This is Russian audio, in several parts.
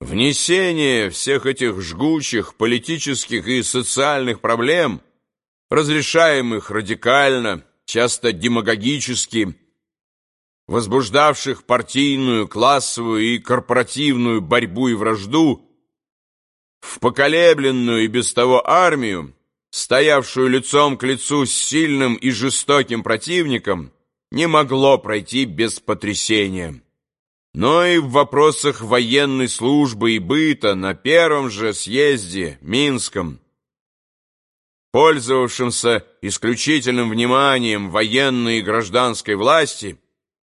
Внесение всех этих жгучих политических и социальных проблем, разрешаемых радикально, часто демагогически, возбуждавших партийную, классовую и корпоративную борьбу и вражду, в поколебленную и без того армию, стоявшую лицом к лицу с сильным и жестоким противником, не могло пройти без потрясения но и в вопросах военной службы и быта на первом же съезде Минском, пользовавшемся исключительным вниманием военной и гражданской власти,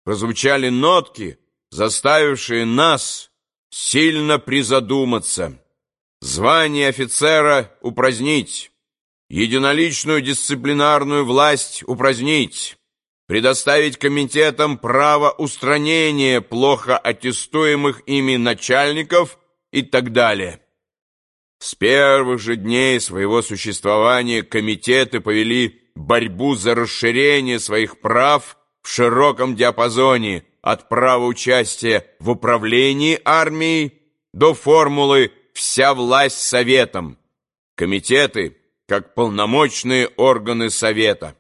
прозвучали нотки, заставившие нас сильно призадуматься. Звание офицера упразднить, единоличную дисциплинарную власть упразднить, предоставить комитетам право устранения плохо аттестуемых ими начальников и так далее. С первых же дней своего существования комитеты повели борьбу за расширение своих прав в широком диапазоне от права участия в управлении армией до формулы «вся власть советом». Комитеты как полномочные органы совета.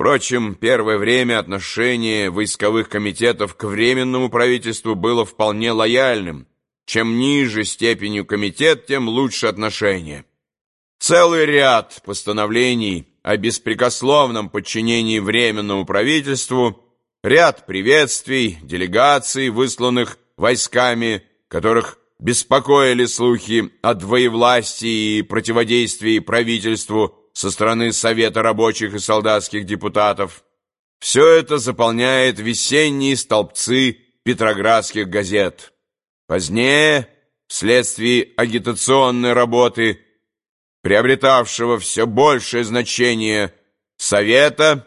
Впрочем, первое время отношение войсковых комитетов к Временному правительству было вполне лояльным. Чем ниже степенью комитет, тем лучше отношение. Целый ряд постановлений о беспрекословном подчинении Временному правительству, ряд приветствий, делегаций, высланных войсками, которых беспокоили слухи о двоевластии и противодействии правительству, со стороны Совета рабочих и солдатских депутатов. Все это заполняет весенние столбцы петроградских газет. Позднее, вследствие агитационной работы, приобретавшего все большее значение Совета,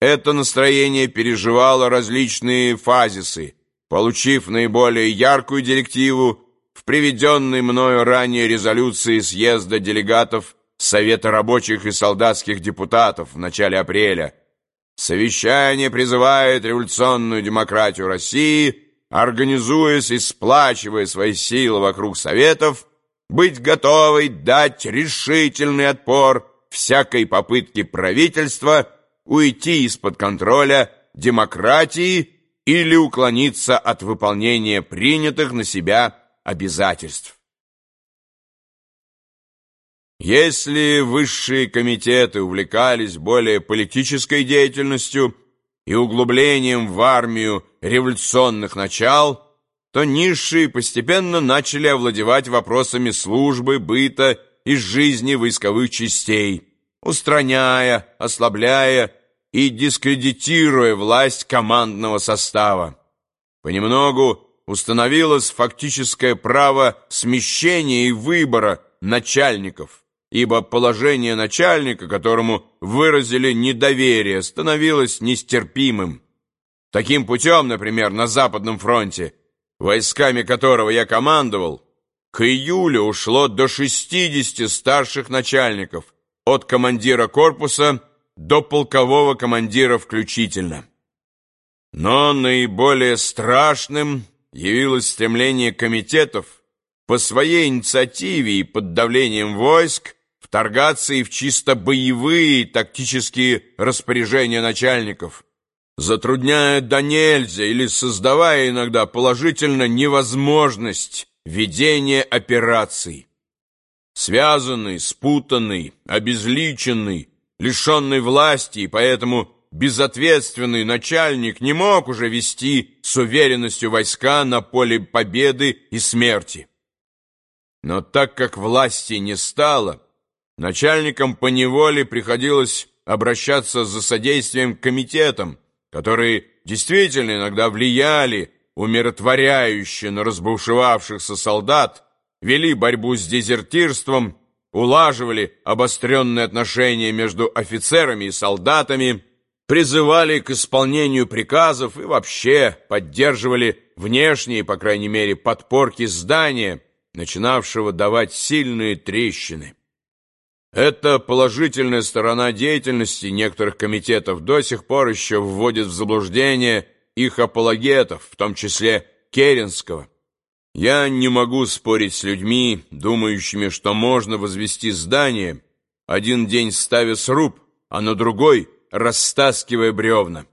это настроение переживало различные фазисы, получив наиболее яркую директиву в приведенной мною ранее резолюции съезда делегатов Совета рабочих и солдатских депутатов в начале апреля. Совещание призывает революционную демократию России, организуясь и сплачивая свои силы вокруг Советов, быть готовой дать решительный отпор всякой попытке правительства уйти из-под контроля демократии или уклониться от выполнения принятых на себя обязательств. Если высшие комитеты увлекались более политической деятельностью и углублением в армию революционных начал, то низшие постепенно начали овладевать вопросами службы, быта и жизни войсковых частей, устраняя, ослабляя и дискредитируя власть командного состава. Понемногу установилось фактическое право смещения и выбора начальников ибо положение начальника, которому выразили недоверие, становилось нестерпимым. Таким путем, например, на Западном фронте, войсками которого я командовал, к июлю ушло до 60 старших начальников, от командира корпуса до полкового командира включительно. Но наиболее страшным явилось стремление комитетов по своей инициативе и под давлением войск вторгаться и в чисто боевые тактические распоряжения начальников, затрудняя до нельзя или создавая иногда положительно невозможность ведения операций. Связанный, спутанный, обезличенный, лишенный власти и поэтому безответственный начальник не мог уже вести с уверенностью войска на поле победы и смерти. Но так как власти не стало, Начальникам по неволе приходилось обращаться за содействием к комитетам, которые действительно иногда влияли умиротворяюще на разбушевавшихся солдат, вели борьбу с дезертирством, улаживали обостренные отношения между офицерами и солдатами, призывали к исполнению приказов и вообще поддерживали внешние, по крайней мере, подпорки здания, начинавшего давать сильные трещины. Эта положительная сторона деятельности некоторых комитетов до сих пор еще вводит в заблуждение их апологетов, в том числе Керенского. Я не могу спорить с людьми, думающими, что можно возвести здание, один день ставя сруб, а на другой растаскивая бревна.